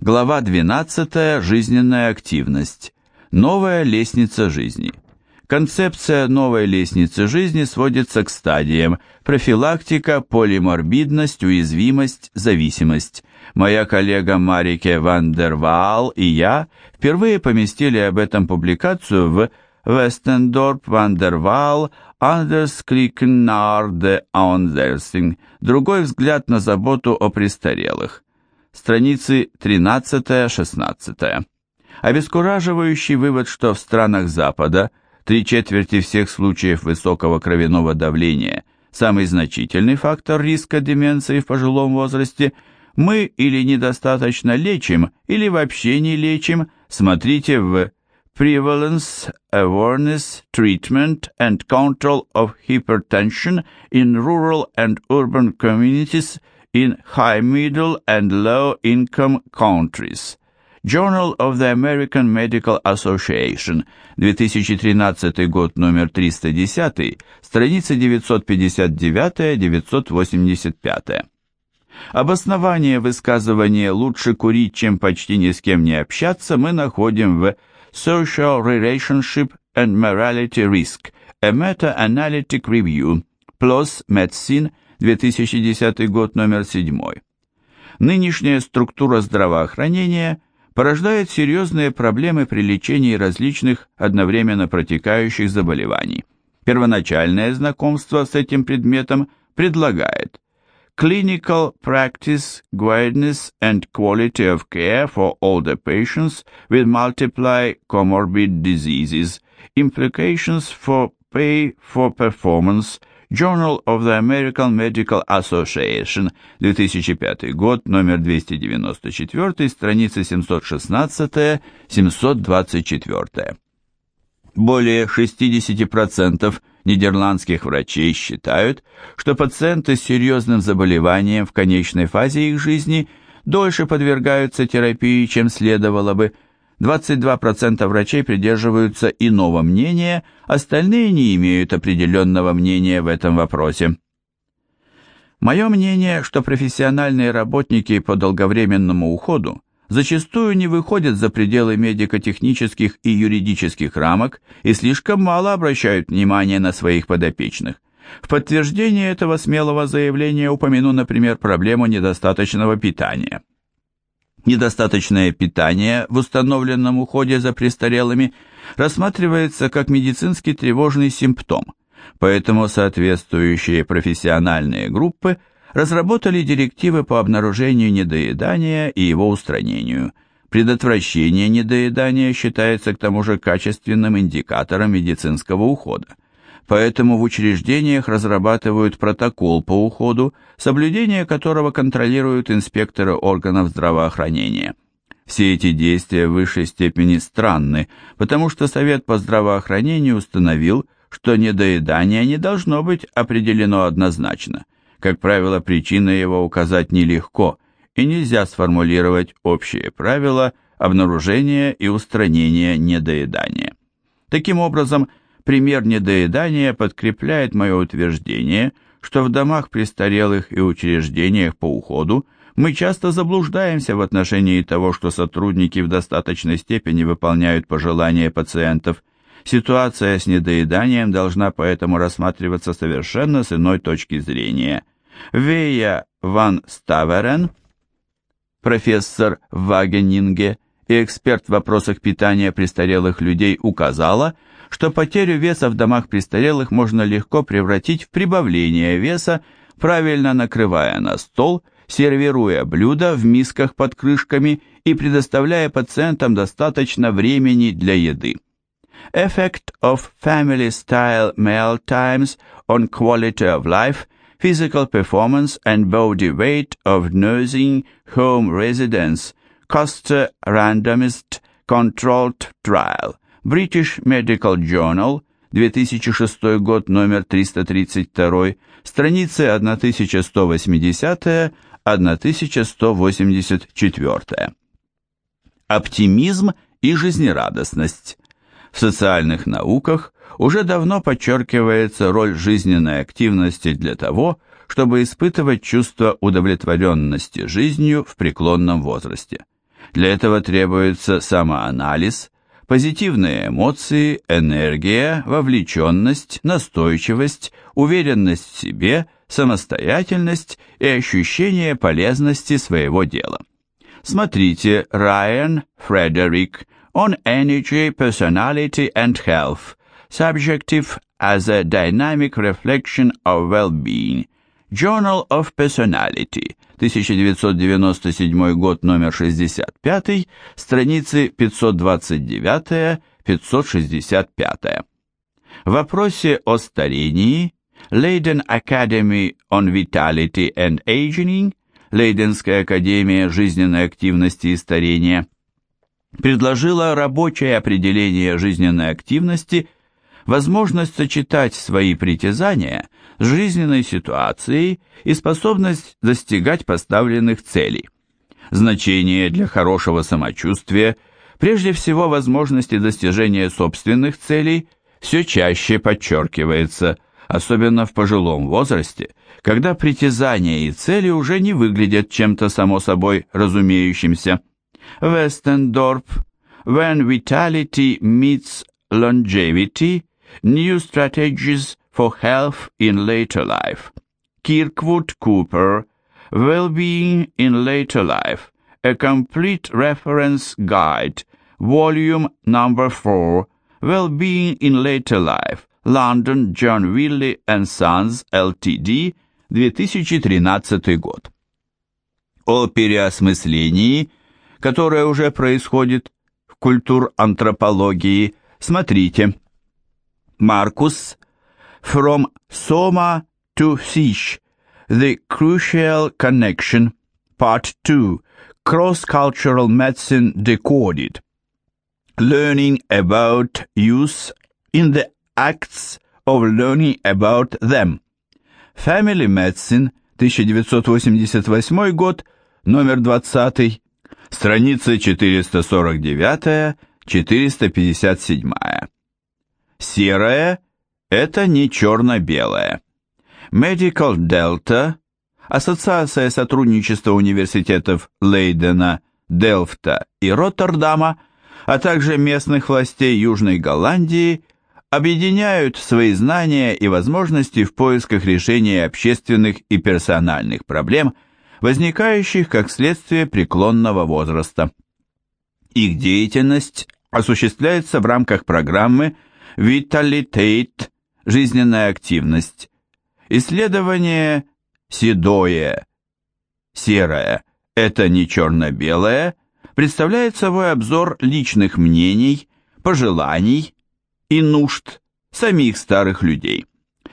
Глава 12. Жизненная активность. Новая лестница жизни. Концепция новой лестницы жизни сводится к стадиям профилактика, полиморбидность, уязвимость, зависимость. Моя коллега Марике Ван дер Ваал и я впервые поместили об этом публикацию в Вестендорп Ван дер Ваал Anders kijken naar de ouderenzorg. Другой взгляд на заботу о престарелых. Страницы 13-16. Обескураживающий вывод, что в странах Запада – Три четверти всех случаев высокого кровяного давления, самый значительный фактор риска деменции в пожилом возрасте, мы или недостаточно лечим, или вообще не лечим, смотрите в Prevalence, Awareness, Treatment and Control of Hypertension in Rural and Urban Communities in High, Middle and Low Income Countries. Journal of the American Medical Association, 2013 год, номер 310, страница 959-985. Обоснование высказывания «лучше курить, чем почти ни с кем не общаться» мы находим в Social Relationship and Morality Risk, a Meta-Analytic Review, PLOS Medicine, 2010 год, номер 7. Нынешняя структура здравоохранения – порождает серьезные проблемы при лечении различных одновременно протекающих заболеваний. Первоначальное знакомство с этим предметом предлагает Clinical Practice, Guidance and Quality of Care for Older Patients with Multiply Comorbid Diseases, Implications for Pay for Performance – Journal of the American Medical Association, 2005 год, номер 294, страница 716-724. Более 60% нидерландских врачей считают, что пациенты с серьезным заболеванием в конечной фазе их жизни дольше подвергаются терапии, чем следовало бы, 22% врачей придерживаются иного мнения, остальные не имеют определенного мнения в этом вопросе. Мое мнение, что профессиональные работники по долговременному уходу зачастую не выходят за пределы медико-технических и юридических рамок и слишком мало обращают внимание на своих подопечных. В подтверждение этого смелого заявления упомяну, например, проблему недостаточного питания. Недостаточное питание в установленном уходе за престарелыми рассматривается как медицинский тревожный симптом, поэтому соответствующие профессиональные группы разработали директивы по обнаружению недоедания и его устранению. Предотвращение недоедания считается к тому же качественным индикатором медицинского ухода поэтому в учреждениях разрабатывают протокол по уходу, соблюдение которого контролируют инспекторы органов здравоохранения. Все эти действия в высшей степени странны, потому что Совет по здравоохранению установил, что недоедание не должно быть определено однозначно. Как правило, причины его указать нелегко, и нельзя сформулировать общие правила обнаружения и устранения недоедания. Таким образом, Пример недоедания подкрепляет мое утверждение, что в домах престарелых и учреждениях по уходу мы часто заблуждаемся в отношении того, что сотрудники в достаточной степени выполняют пожелания пациентов. Ситуация с недоеданием должна поэтому рассматриваться совершенно с иной точки зрения. Вея ван Ставерен, профессор в Вагенинге и эксперт в вопросах питания престарелых людей указала, что потерю веса в домах престарелых можно легко превратить в прибавление веса, правильно накрывая на стол, сервируя блюда в мисках под крышками и предоставляя пациентам достаточно времени для еды. Effect of family style meal times on quality of life, physical performance and body weight of nursing home residents, Costa randomized controlled trial – British Medical Journal, 2006 год, номер 332, страницы 1180-1184. Оптимизм и жизнерадостность. В социальных науках уже давно подчеркивается роль жизненной активности для того, чтобы испытывать чувство удовлетворенности жизнью в преклонном возрасте. Для этого требуется самоанализ, позитивные эмоции, энергия, вовлеченность, настойчивость, уверенность в себе, самостоятельность и ощущение полезности своего дела. Смотрите Райан Фредерик on Energy, Personality and Health, Subjective as a Dynamic Reflection of Well-Being, Journal of Personality, 1997 год, номер 65, страницы 529-565. В вопросе о старении Leiden Academy on Vitality and Aging, Лейденская академия жизненной активности и старения, предложила рабочее определение жизненной активности, возможность сочетать свои притязания с жизненной ситуацией и способность достигать поставленных целей. Значение для хорошего самочувствия, прежде всего возможности достижения собственных целей, все чаще подчеркивается, особенно в пожилом возрасте, когда притязания и цели уже не выглядят чем-то само собой разумеющимся. Вестендорп When Vitality Meets Longevity New Strategies for Health in Later Life. Kirkwood Cooper, Well-Being in Later Life, A Complete Reference Guide, Volume Number 4, Well-Being in Later Life, London, John Wiley and Sons, Ltd., 2013 год. О переосмыслении, которое уже происходит в культур-антропологии, смотрите – Marcus, From Soma to Fish, The Crucial Connection, Part 2, Cross-Cultural Medicine Decoded. Learning about use in the acts of learning about them. Family Medicine, 1988 год, номер 20, страница 449-457. Серое – это не черно-белое. Medical Delta, Ассоциация сотрудничества университетов Лейдена, Делфта и Роттердама, а также местных властей Южной Голландии объединяют свои знания и возможности в поисках решения общественных и персональных проблем, возникающих как следствие преклонного возраста. Их деятельность осуществляется в рамках программы Виталитейт, жизненная активность. Исследование седое, серое, это не черно-белое, представляет собой обзор личных мнений, пожеланий и нужд самих старых людей.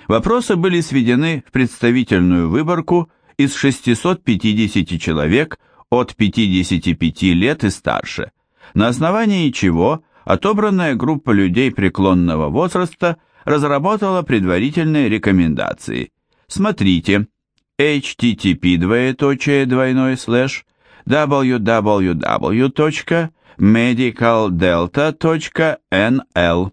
Вопросы были сведены в представительную выборку из 650 человек от 55 лет и старше, на основании чего отобранная группа людей преклонного возраста разработала предварительные рекомендации. Смотрите http двоеточие слэш www.medicaldelta.nl